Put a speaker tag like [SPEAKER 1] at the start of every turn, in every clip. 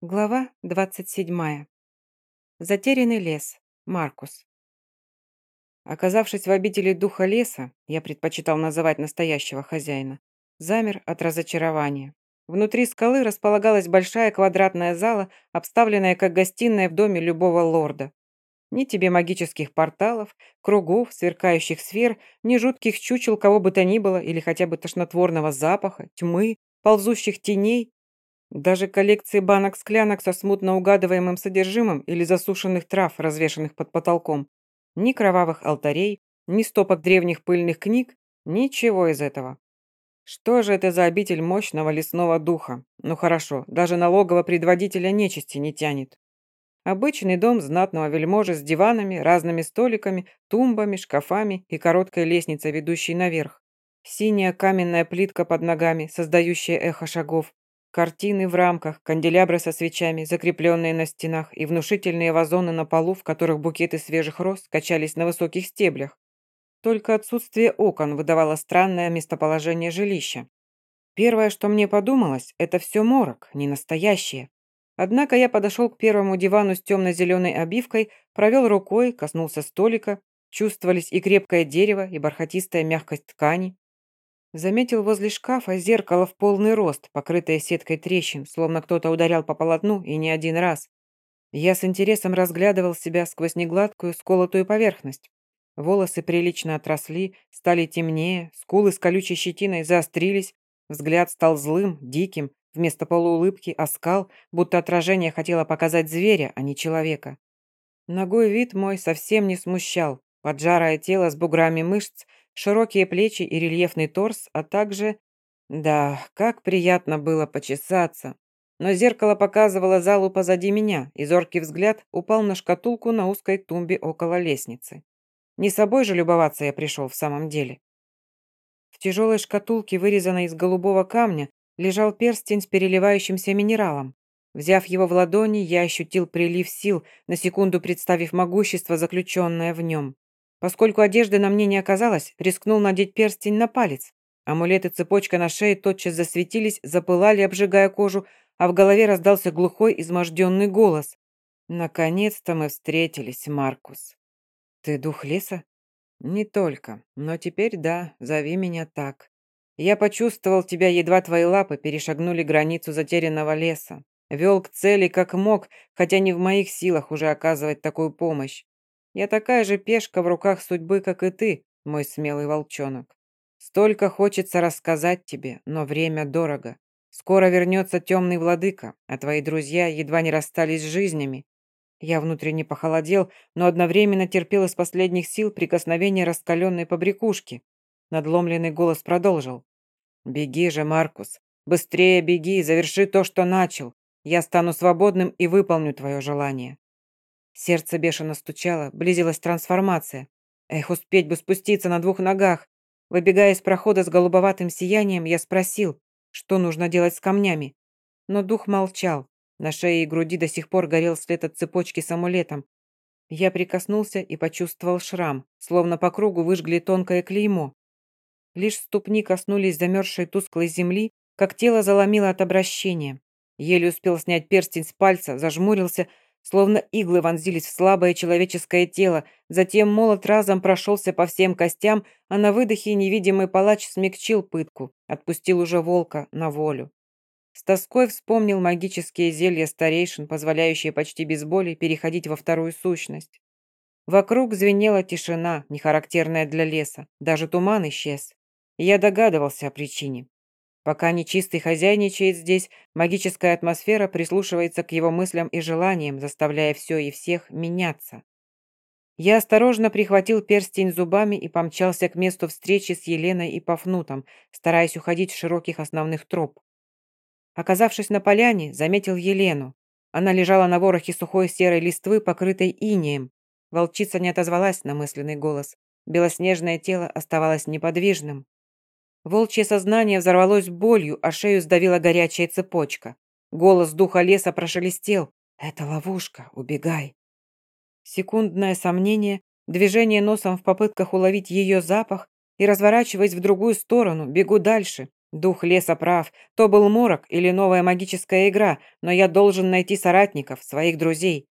[SPEAKER 1] Глава 27. Затерянный лес. Маркус. Оказавшись в обители духа леса, я предпочитал называть настоящего хозяина, замер от разочарования. Внутри скалы располагалась большая квадратная зала, обставленная как гостиная в доме любого лорда. Ни тебе магических порталов, кругов, сверкающих сфер, ни жутких чучел кого бы то ни было или хотя бы тошнотворного запаха, тьмы, ползущих теней даже коллекции банок-склянок со смутно угадываемым содержимым или засушенных трав, развешанных под потолком. Ни кровавых алтарей, ни стопок древних пыльных книг, ничего из этого. Что же это за обитель мощного лесного духа? Ну хорошо, даже налогового предводителя нечисти не тянет. Обычный дом знатного вельможи с диванами, разными столиками, тумбами, шкафами и короткой лестницей, ведущей наверх. Синяя каменная плитка под ногами, создающая эхо шагов. Картины в рамках, канделябры со свечами, закрепленные на стенах, и внушительные вазоны на полу, в которых букеты свежих роз качались на высоких стеблях. Только отсутствие окон выдавало странное местоположение жилища. Первое, что мне подумалось, это все морок, не настоящее. Однако я подошел к первому дивану с темно-зеленой обивкой, провел рукой, коснулся столика, чувствовались и крепкое дерево, и бархатистая мягкость ткани. Заметил возле шкафа зеркало в полный рост, покрытое сеткой трещин, словно кто-то ударял по полотну и не один раз. Я с интересом разглядывал себя сквозь негладкую, сколотую поверхность. Волосы прилично отросли, стали темнее, скулы с колючей щетиной заострились, взгляд стал злым, диким, вместо полуулыбки оскал, будто отражение хотело показать зверя, а не человека. Ногой вид мой совсем не смущал, поджарое тело с буграми мышц – широкие плечи и рельефный торс, а также... Да, как приятно было почесаться. Но зеркало показывало залу позади меня, и зоркий взгляд упал на шкатулку на узкой тумбе около лестницы. Не собой же любоваться я пришел в самом деле. В тяжелой шкатулке, вырезанной из голубого камня, лежал перстень с переливающимся минералом. Взяв его в ладони, я ощутил прилив сил, на секунду представив могущество, заключенное в нем. Поскольку одежды на мне не оказалось, рискнул надеть перстень на палец. Амулет и цепочка на шее тотчас засветились, запылали, обжигая кожу, а в голове раздался глухой, изможденный голос. «Наконец-то мы встретились, Маркус». «Ты дух леса?» «Не только, но теперь да, зови меня так. Я почувствовал тебя, едва твои лапы перешагнули границу затерянного леса. Вел к цели как мог, хотя не в моих силах уже оказывать такую помощь. Я такая же пешка в руках судьбы, как и ты, мой смелый волчонок. Столько хочется рассказать тебе, но время дорого. Скоро вернется темный владыка, а твои друзья едва не расстались с жизнями. Я внутренне похолодел, но одновременно терпел из последних сил прикосновение раскаленной побрякушки. Надломленный голос продолжил. «Беги же, Маркус. Быстрее беги, заверши то, что начал. Я стану свободным и выполню твое желание». Сердце бешено стучало, близилась трансформация. Эх, успеть бы спуститься на двух ногах. Выбегая из прохода с голубоватым сиянием, я спросил, что нужно делать с камнями. Но дух молчал. На шее и груди до сих пор горел след от цепочки с амулетом. Я прикоснулся и почувствовал шрам, словно по кругу выжгли тонкое клеймо. Лишь ступни коснулись замерзшей тусклой земли, как тело заломило от обращения. Еле успел снять перстень с пальца, зажмурился – словно иглы вонзились в слабое человеческое тело, затем молот разом прошелся по всем костям, а на выдохе невидимый палач смягчил пытку, отпустил уже волка на волю. С тоской вспомнил магические зелья старейшин, позволяющие почти без боли переходить во вторую сущность. Вокруг звенела тишина, нехарактерная для леса, даже туман исчез. я догадывался о причине. Пока нечистый хозяйничает здесь, магическая атмосфера прислушивается к его мыслям и желаниям, заставляя все и всех меняться. Я осторожно прихватил перстень зубами и помчался к месту встречи с Еленой и Пафнутом, стараясь уходить с широких основных троп. Оказавшись на поляне, заметил Елену. Она лежала на ворохе сухой серой листвы, покрытой инеем. Волчица не отозвалась на мысленный голос. Белоснежное тело оставалось неподвижным. Волчье сознание взорвалось болью, а шею сдавила горячая цепочка. Голос духа леса прошелестел. «Это ловушка, убегай». Секундное сомнение, движение носом в попытках уловить ее запах и, разворачиваясь в другую сторону, бегу дальше. Дух леса прав. То был морок или новая магическая игра, но я должен найти соратников, своих друзей.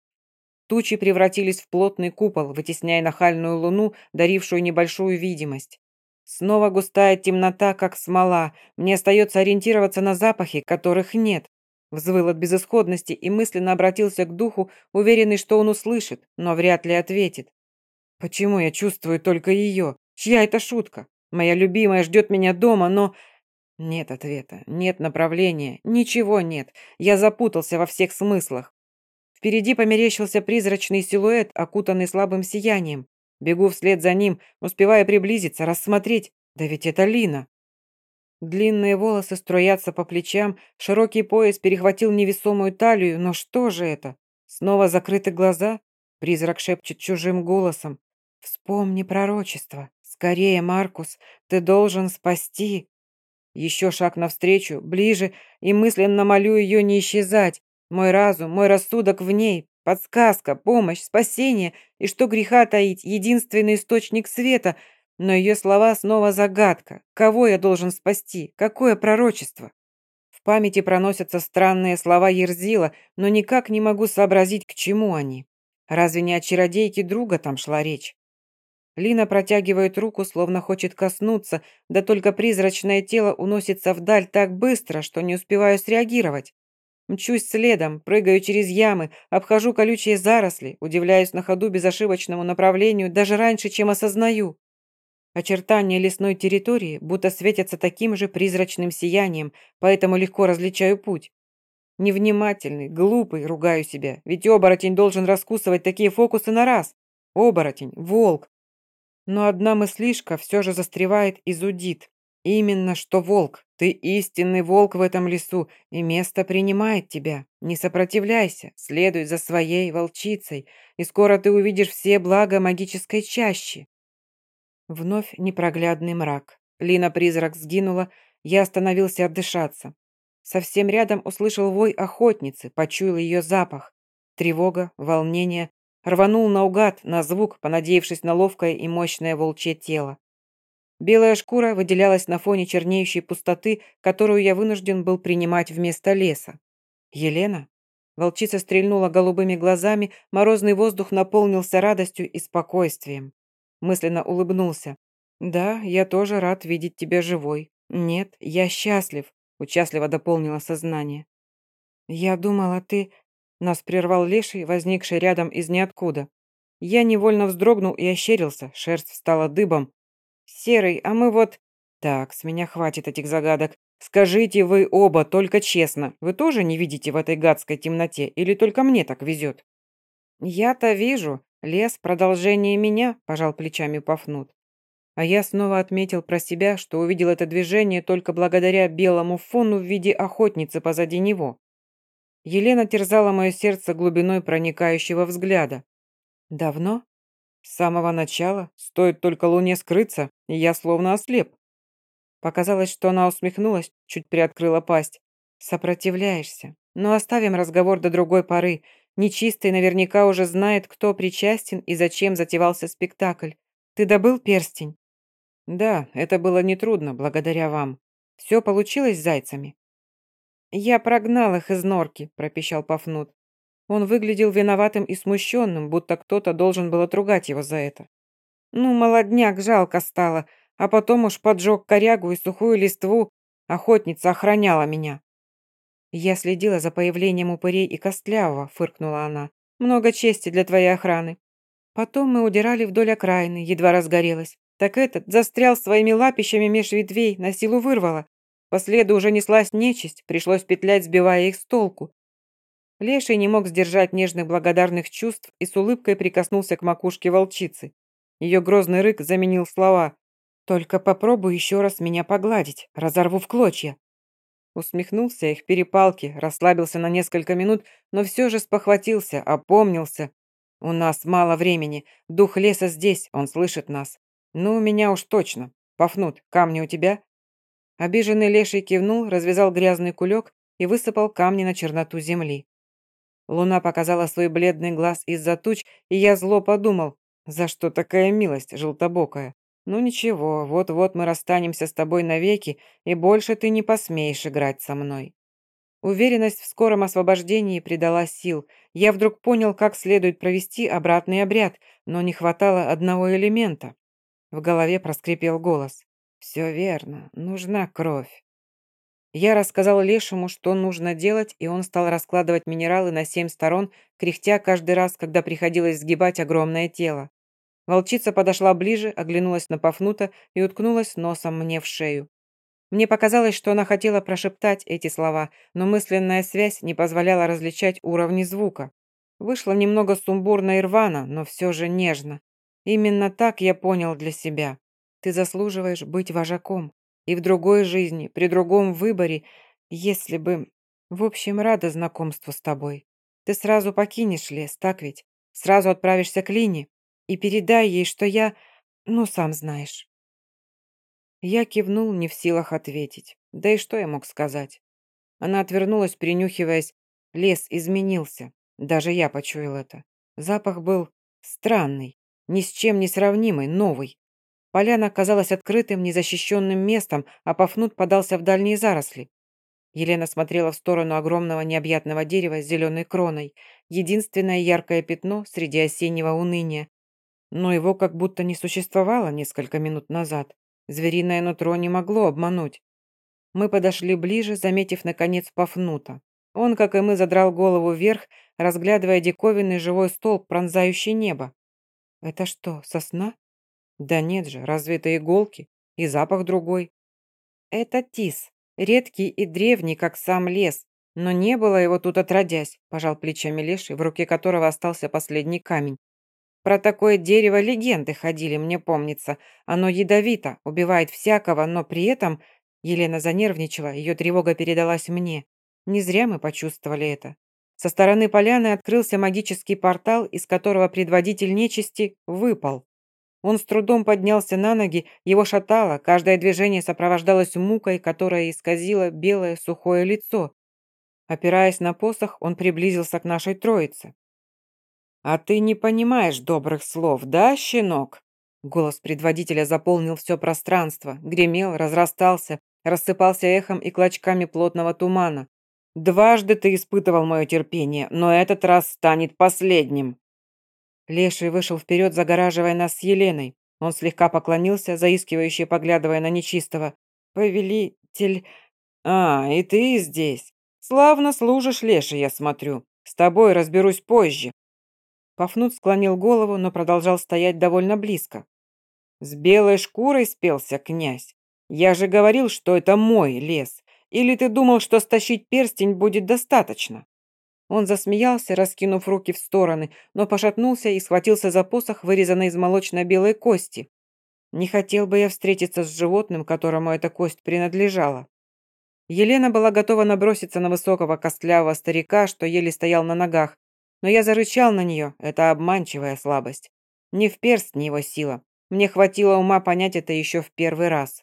[SPEAKER 1] Тучи превратились в плотный купол, вытесняя нахальную луну, дарившую небольшую видимость. Снова густая темнота, как смола. Мне остается ориентироваться на запахи, которых нет. Взвыл от безысходности и мысленно обратился к духу, уверенный, что он услышит, но вряд ли ответит. Почему я чувствую только ее? Чья это шутка? Моя любимая ждет меня дома, но... Нет ответа, нет направления, ничего нет. Я запутался во всех смыслах. Впереди померещился призрачный силуэт, окутанный слабым сиянием. Бегу вслед за ним, успевая приблизиться, рассмотреть. Да ведь это Лина. Длинные волосы струятся по плечам, широкий пояс перехватил невесомую талию, но что же это? Снова закрыты глаза? Призрак шепчет чужим голосом. «Вспомни пророчество. Скорее, Маркус, ты должен спасти». Еще шаг навстречу, ближе, и мысленно молю ее не исчезать. Мой разум, мой рассудок в ней, подсказка, помощь, спасение, и что греха таить, единственный источник света, но ее слова снова загадка. Кого я должен спасти? Какое пророчество? В памяти проносятся странные слова Ерзила, но никак не могу сообразить, к чему они. Разве не о чародейке друга там шла речь? Лина протягивает руку, словно хочет коснуться, да только призрачное тело уносится вдаль так быстро, что не успеваю среагировать. Мчусь следом, прыгаю через ямы, обхожу колючие заросли, удивляюсь на ходу безошибочному направлению даже раньше, чем осознаю. Очертания лесной территории будто светятся таким же призрачным сиянием, поэтому легко различаю путь. Невнимательный, глупый, ругаю себя, ведь оборотень должен раскусывать такие фокусы на раз. Оборотень, волк, но одна мыслишка все же застревает и зудит. Именно что волк. Ты истинный волк в этом лесу, и место принимает тебя. Не сопротивляйся, следуй за своей волчицей, и скоро ты увидишь все блага магической чащи. Вновь непроглядный мрак. Лина-призрак сгинула, я остановился отдышаться. Совсем рядом услышал вой охотницы, почуял ее запах. Тревога, волнение, Рванул наугад на звук, понадеявшись на ловкое и мощное волчье тело. Белая шкура выделялась на фоне чернеющей пустоты, которую я вынужден был принимать вместо леса. «Елена?» Волчица стрельнула голубыми глазами, морозный воздух наполнился радостью и спокойствием. Мысленно улыбнулся. «Да, я тоже рад видеть тебя живой. Нет, я счастлив», — участливо дополнило сознание. «Я думала, ты...» Нас прервал леший, возникший рядом из ниоткуда. Я невольно вздрогнул и ощерился, шерсть встала дыбом. «Серый, а мы вот...» «Так, с меня хватит этих загадок. Скажите вы оба, только честно, вы тоже не видите в этой гадской темноте или только мне так везет?» «Я-то вижу. Лес — продолжение меня», — пожал плечами Пафнут. А я снова отметил про себя, что увидел это движение только благодаря белому фону в виде охотницы позади него. Елена терзала мое сердце глубиной проникающего взгляда. Давно? С самого начала. Стоит только луне скрыться, и я словно ослеп. Показалось, что она усмехнулась, чуть приоткрыла пасть. Сопротивляешься. Но оставим разговор до другой поры. Нечистый наверняка уже знает, кто причастен и зачем затевался спектакль. Ты добыл перстень? Да, это было нетрудно, благодаря вам. Все получилось с зайцами? «Я прогнал их из норки», – пропищал Пафнут. Он выглядел виноватым и смущенным, будто кто-то должен был отругать его за это. «Ну, молодняк, жалко стало, а потом уж поджег корягу и сухую листву. Охотница охраняла меня». «Я следила за появлением упырей и костлявого», – фыркнула она. «Много чести для твоей охраны». Потом мы удирали вдоль окраины, едва разгорелась. Так этот застрял своими лапищами меж ветвей, на силу вырвало. По следу уже неслась нечисть, пришлось петлять, сбивая их с толку. Леший не мог сдержать нежных благодарных чувств и с улыбкой прикоснулся к макушке волчицы. Ее грозный рык заменил слова «Только попробуй еще раз меня погладить, разорву в клочья». Усмехнулся их перепалки, расслабился на несколько минут, но все же спохватился, опомнился. «У нас мало времени, дух леса здесь, он слышит нас. Ну, меня уж точно. Пафнут, камни у тебя?» Обиженный леший кивнул, развязал грязный кулек и высыпал камни на черноту земли. Луна показала свой бледный глаз из-за туч, и я зло подумал, за что такая милость желтобокая. Ну ничего, вот-вот мы расстанемся с тобой навеки, и больше ты не посмеешь играть со мной. Уверенность в скором освобождении придала сил. Я вдруг понял, как следует провести обратный обряд, но не хватало одного элемента. В голове проскрипел голос. «Все верно, нужна кровь». Я рассказал Лешему, что нужно делать, и он стал раскладывать минералы на семь сторон, кряхтя каждый раз, когда приходилось сгибать огромное тело. Волчица подошла ближе, оглянулась на Пафнута и уткнулась носом мне в шею. Мне показалось, что она хотела прошептать эти слова, но мысленная связь не позволяла различать уровни звука. Вышло немного сумбурно и рвано, но все же нежно. Именно так я понял для себя. Ты заслуживаешь быть вожаком. И в другой жизни, при другом выборе, если бы... В общем, рада знакомству с тобой. Ты сразу покинешь лес, так ведь? Сразу отправишься к Лине и передай ей, что я... Ну, сам знаешь». Я кивнул, не в силах ответить. Да и что я мог сказать? Она отвернулась, принюхиваясь. Лес изменился. Даже я почуял это. Запах был странный, ни с чем не сравнимый, новый. Поляна казалась открытым, незащищенным местом, а Пафнут подался в дальние заросли. Елена смотрела в сторону огромного необъятного дерева с зеленой кроной. Единственное яркое пятно среди осеннего уныния. Но его как будто не существовало несколько минут назад. Звериное нутро не могло обмануть. Мы подошли ближе, заметив, наконец, Пафнута. Он, как и мы, задрал голову вверх, разглядывая диковинный живой столб, пронзающий небо. «Это что, сосна?» Да нет же, разве это иголки? И запах другой. Это тис, редкий и древний, как сам лес. Но не было его тут отродясь, пожал плечами леший, в руке которого остался последний камень. Про такое дерево легенды ходили, мне помнится. Оно ядовито, убивает всякого, но при этом... Елена занервничала, ее тревога передалась мне. Не зря мы почувствовали это. Со стороны поляны открылся магический портал, из которого предводитель нечисти выпал. Он с трудом поднялся на ноги, его шатало, каждое движение сопровождалось мукой, которая исказила белое сухое лицо. Опираясь на посох, он приблизился к нашей троице. «А ты не понимаешь добрых слов, да, щенок?» Голос предводителя заполнил все пространство, гремел, разрастался, рассыпался эхом и клочками плотного тумана. «Дважды ты испытывал мое терпение, но этот раз станет последним». Леший вышел вперед, загораживая нас с Еленой. Он слегка поклонился, заискивающе поглядывая на нечистого. «Повелитель...» «А, и ты здесь. Славно служишь, Леший, я смотрю. С тобой разберусь позже». Пафнут склонил голову, но продолжал стоять довольно близко. «С белой шкурой спелся князь. Я же говорил, что это мой лес. Или ты думал, что стащить перстень будет достаточно?» Он засмеялся, раскинув руки в стороны, но пошатнулся и схватился за посох, вырезанный из молочно-белой кости. Не хотел бы я встретиться с животным, которому эта кость принадлежала. Елена была готова наброситься на высокого костлявого старика, что еле стоял на ногах, но я зарычал на нее, это обманчивая слабость. Не в перст не его сила. Мне хватило ума понять это еще в первый раз.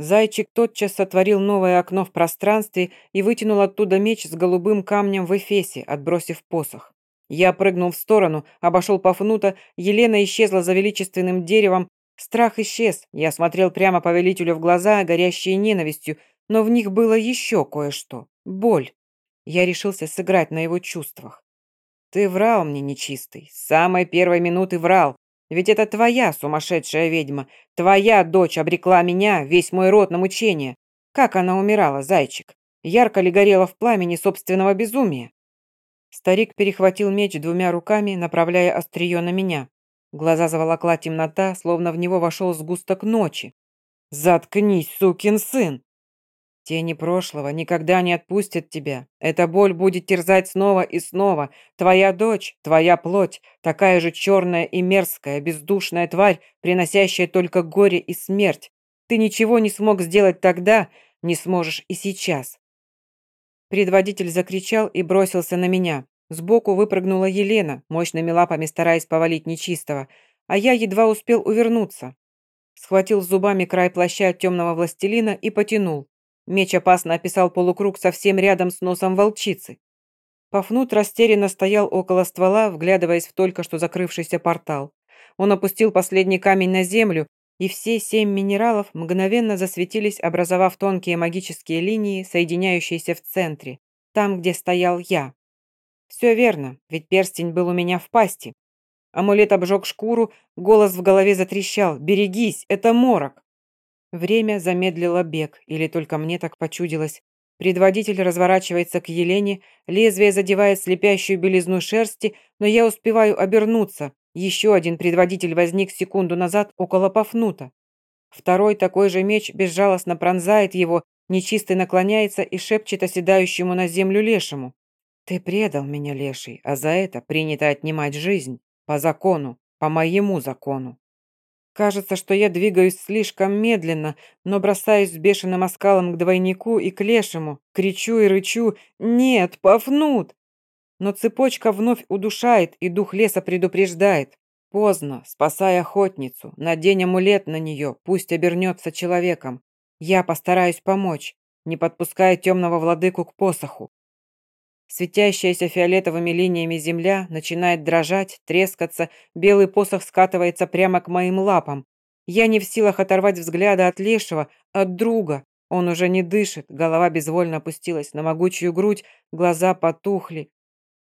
[SPEAKER 1] Зайчик тотчас сотворил новое окно в пространстве и вытянул оттуда меч с голубым камнем в эфесе, отбросив посох. Я прыгнул в сторону, обошел Пафнута, Елена исчезла за величественным деревом. Страх исчез, я смотрел прямо повелителю в глаза, горящие ненавистью, но в них было еще кое-что. Боль. Я решился сыграть на его чувствах. «Ты врал мне, нечистый, с самой первой минуты врал. Ведь это твоя сумасшедшая ведьма, твоя дочь обрекла меня, весь мой род на мучение. Как она умирала, зайчик? Ярко ли горела в пламени собственного безумия? Старик перехватил меч двумя руками, направляя острие на меня. Глаза заволокла темнота, словно в него вошел сгусток ночи. «Заткнись, сукин сын!» Тени прошлого никогда не отпустят тебя. Эта боль будет терзать снова и снова. Твоя дочь, твоя плоть, такая же черная и мерзкая, бездушная тварь, приносящая только горе и смерть. Ты ничего не смог сделать тогда, не сможешь и сейчас. Предводитель закричал и бросился на меня. Сбоку выпрыгнула Елена, мощными лапами стараясь повалить нечистого, а я едва успел увернуться. Схватил зубами край плаща темного властелина и потянул. Меч опасно описал полукруг совсем рядом с носом волчицы. Пафнут растерянно стоял около ствола, вглядываясь в только что закрывшийся портал. Он опустил последний камень на землю, и все семь минералов мгновенно засветились, образовав тонкие магические линии, соединяющиеся в центре, там, где стоял я. Все верно, ведь перстень был у меня в пасти. Амулет обжег шкуру, голос в голове затрещал. «Берегись, это морок!» Время замедлило бег, или только мне так почудилось. Предводитель разворачивается к Елене, лезвие задевает слепящую белизну шерсти, но я успеваю обернуться. Еще один предводитель возник секунду назад около Пафнута. Второй такой же меч безжалостно пронзает его, нечистый наклоняется и шепчет оседающему на землю лешему. «Ты предал меня, леший, а за это принято отнимать жизнь. По закону, по моему закону». Кажется, что я двигаюсь слишком медленно, но бросаюсь с бешеным оскалом к двойнику и к лешему, кричу и рычу «Нет, Пафнут!» Но цепочка вновь удушает, и дух леса предупреждает. Поздно, спасай охотницу, надень амулет на нее, пусть обернется человеком. Я постараюсь помочь, не подпуская темного владыку к посоху. Светящаяся фиолетовыми линиями земля начинает дрожать, трескаться, белый посох скатывается прямо к моим лапам. Я не в силах оторвать взгляда от лешего, от друга. Он уже не дышит, голова безвольно опустилась на могучую грудь, глаза потухли.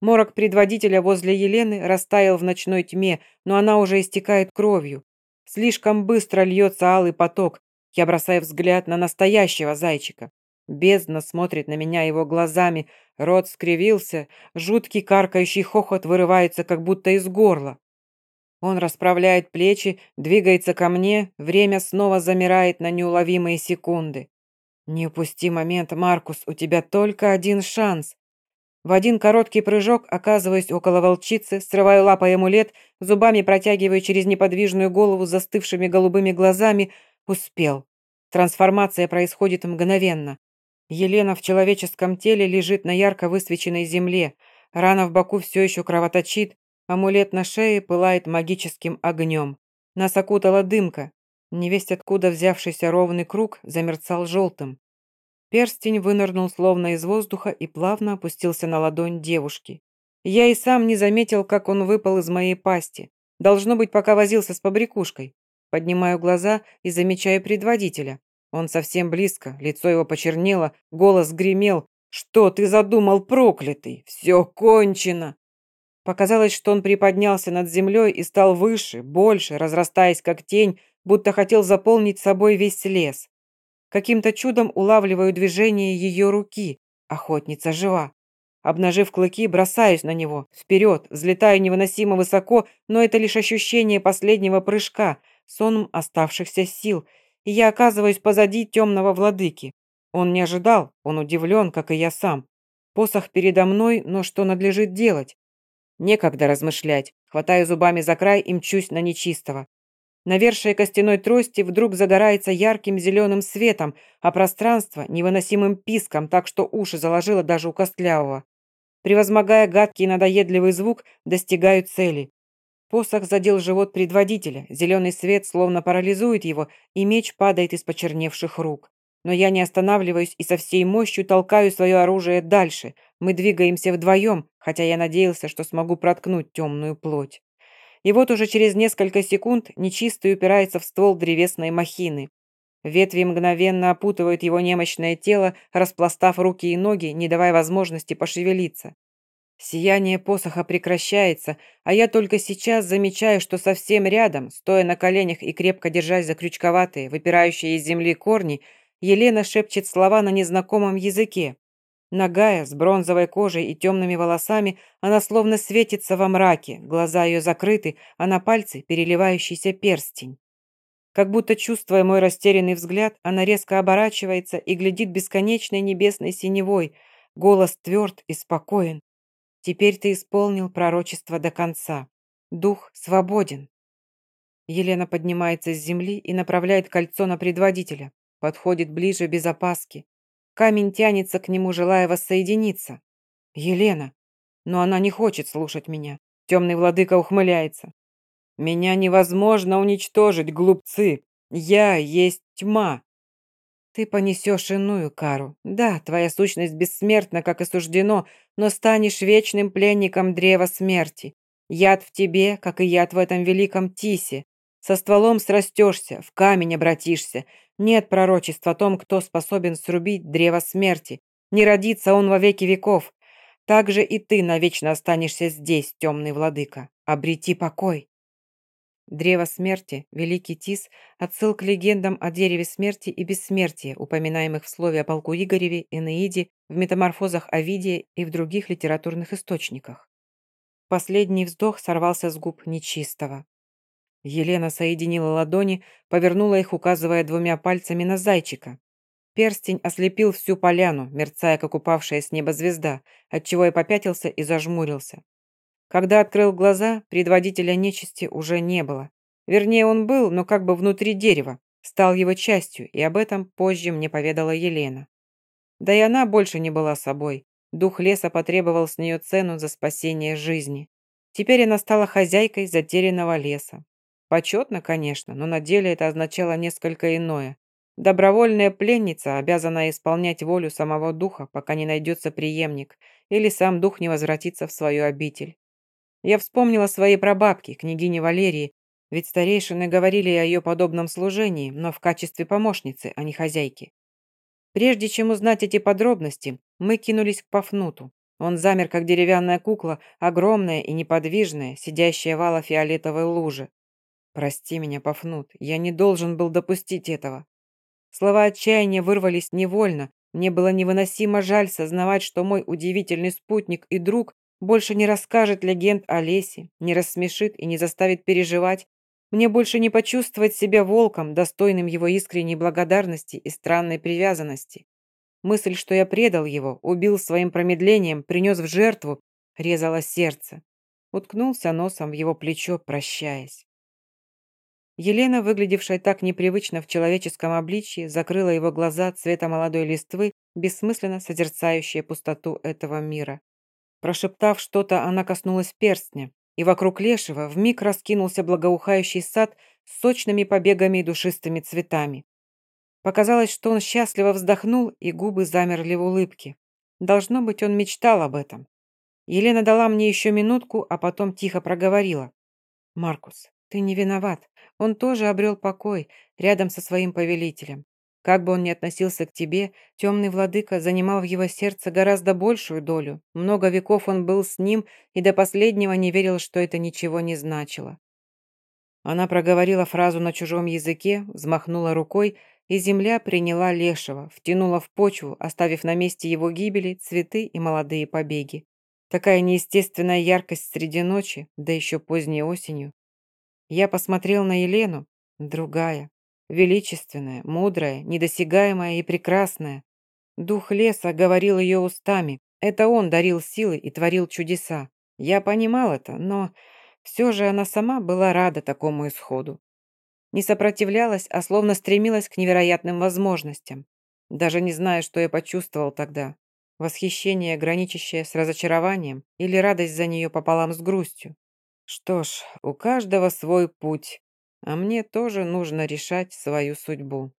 [SPEAKER 1] Морок предводителя возле Елены растаял в ночной тьме, но она уже истекает кровью. Слишком быстро льется алый поток. Я бросаю взгляд на настоящего зайчика. Бездна смотрит на меня его глазами, рот скривился, жуткий каркающий хохот вырывается как будто из горла. Он расправляет плечи, двигается ко мне, время снова замирает на неуловимые секунды. «Не упусти момент, Маркус, у тебя только один шанс». В один короткий прыжок оказываюсь около волчицы, срываю лапой амулет, зубами протягиваю через неподвижную голову застывшими голубыми глазами. Успел. Трансформация происходит мгновенно. Елена в человеческом теле лежит на ярко высвеченной земле. Рана в боку все еще кровоточит. Амулет на шее пылает магическим огнем. Нас окутала дымка. Невесть откуда взявшийся ровный круг замерцал желтым. Перстень вынырнул словно из воздуха и плавно опустился на ладонь девушки. Я и сам не заметил, как он выпал из моей пасти. Должно быть, пока возился с побрякушкой. Поднимаю глаза и замечаю предводителя. Он совсем близко, лицо его почернело, голос гремел. «Что ты задумал, проклятый? Все кончено!» Показалось, что он приподнялся над землей и стал выше, больше, разрастаясь как тень, будто хотел заполнить собой весь лес. Каким-то чудом улавливаю движение ее руки. Охотница жива. Обнажив клыки, бросаюсь на него. Вперед, взлетаю невыносимо высоко, но это лишь ощущение последнего прыжка, сон оставшихся сил – и я оказываюсь позади темного владыки. Он не ожидал, он удивлен, как и я сам. Посох передо мной, но что надлежит делать? Некогда размышлять. Хватаю зубами за край и мчусь на нечистого. Навершие костяной трости вдруг загорается ярким зеленым светом, а пространство – невыносимым писком, так что уши заложило даже у костлявого. Превозмогая гадкий надоедливый звук, достигаю цели. Посох задел живот предводителя, зеленый свет словно парализует его, и меч падает из почерневших рук. Но я не останавливаюсь и со всей мощью толкаю свое оружие дальше. Мы двигаемся вдвоем, хотя я надеялся, что смогу проткнуть темную плоть. И вот уже через несколько секунд нечистый упирается в ствол древесной махины. Ветви мгновенно опутывают его немощное тело, распластав руки и ноги, не давая возможности пошевелиться. Сияние посоха прекращается, а я только сейчас замечаю, что совсем рядом, стоя на коленях и крепко держась за крючковатые, выпирающие из земли корни, Елена шепчет слова на незнакомом языке. Нагая, с бронзовой кожей и темными волосами, она словно светится во мраке, глаза ее закрыты, а на пальце переливающийся перстень. Как будто чувствуя мой растерянный взгляд, она резко оборачивается и глядит бесконечной небесной синевой. Голос тверд и спокоен. Теперь ты исполнил пророчество до конца. Дух свободен. Елена поднимается с земли и направляет кольцо на предводителя. Подходит ближе без опаски. Камень тянется к нему, желая воссоединиться. Елена. Но она не хочет слушать меня. Темный владыка ухмыляется. Меня невозможно уничтожить, глупцы. Я есть тьма. Ты понесешь иную кару. Да, твоя сущность бессмертна, как и суждено, но станешь вечным пленником древа смерти. Яд в тебе, как и яд в этом великом Тисе. Со стволом срастешься, в камень обратишься. Нет пророчества о том, кто способен срубить древо смерти. Не родится он во веки веков. Так же и ты навечно останешься здесь, темный владыка. Обрети покой. Древо смерти, Великий Тис, отсыл к легендам о дереве смерти и бессмертия, упоминаемых в слове о полку Игореве, Энеиде, в метаморфозах Овидия и в других литературных источниках. Последний вздох сорвался с губ нечистого. Елена соединила ладони, повернула их, указывая двумя пальцами на зайчика. Перстень ослепил всю поляну, мерцая, как упавшая с неба звезда, отчего я попятился и зажмурился. Когда открыл глаза, предводителя нечисти уже не было. Вернее, он был, но как бы внутри дерева, стал его частью, и об этом позже мне поведала Елена. Да и она больше не была собой. Дух леса потребовал с нее цену за спасение жизни. Теперь она стала хозяйкой затерянного леса. Почетно, конечно, но на деле это означало несколько иное. Добровольная пленница обязана исполнять волю самого духа, пока не найдется преемник, или сам дух не возвратится в свою обитель. Я вспомнила своей прабабки, княгине Валерии, ведь старейшины говорили о ее подобном служении, но в качестве помощницы, а не хозяйки. Прежде чем узнать эти подробности, мы кинулись к Пафнуту. Он замер, как деревянная кукла, огромная и неподвижная, сидящая в алло-фиолетовой луже. «Прости меня, Пафнут, я не должен был допустить этого». Слова отчаяния вырвались невольно. Мне было невыносимо жаль сознавать, что мой удивительный спутник и друг больше не расскажет легенд о лесе, не рассмешит и не заставит переживать. Мне больше не почувствовать себя волком, достойным его искренней благодарности и странной привязанности. Мысль, что я предал его, убил своим промедлением, принес в жертву, резала сердце. Уткнулся носом в его плечо, прощаясь. Елена, выглядевшая так непривычно в человеческом обличье, закрыла его глаза цвета молодой листвы, бессмысленно созерцающие пустоту этого мира. Прошептав что-то, она коснулась перстня, и вокруг лешего вмиг раскинулся благоухающий сад с сочными побегами и душистыми цветами. Показалось, что он счастливо вздохнул, и губы замерли в улыбке. Должно быть, он мечтал об этом. Елена дала мне еще минутку, а потом тихо проговорила. «Маркус, ты не виноват. Он тоже обрел покой рядом со своим повелителем. Как бы он ни относился к тебе, темный владыка занимал в его сердце гораздо большую долю. Много веков он был с ним и до последнего не верил, что это ничего не значило. Она проговорила фразу на чужом языке, взмахнула рукой, и земля приняла лешего, втянула в почву, оставив на месте его гибели цветы и молодые побеги. Такая неестественная яркость среди ночи, да еще поздней осенью. Я посмотрел на Елену, другая, величественная, мудрая, недосягаемая и прекрасная. Дух леса говорил ее устами. Это он дарил силы и творил чудеса. Я понимал это, но все же она сама была рада такому исходу. Не сопротивлялась, а словно стремилась к невероятным возможностям. Даже не знаю, что я почувствовал тогда. Восхищение, граничащее с разочарованием, или радость за нее пополам с грустью. Что ж, у каждого свой путь, а мне тоже нужно решать свою судьбу.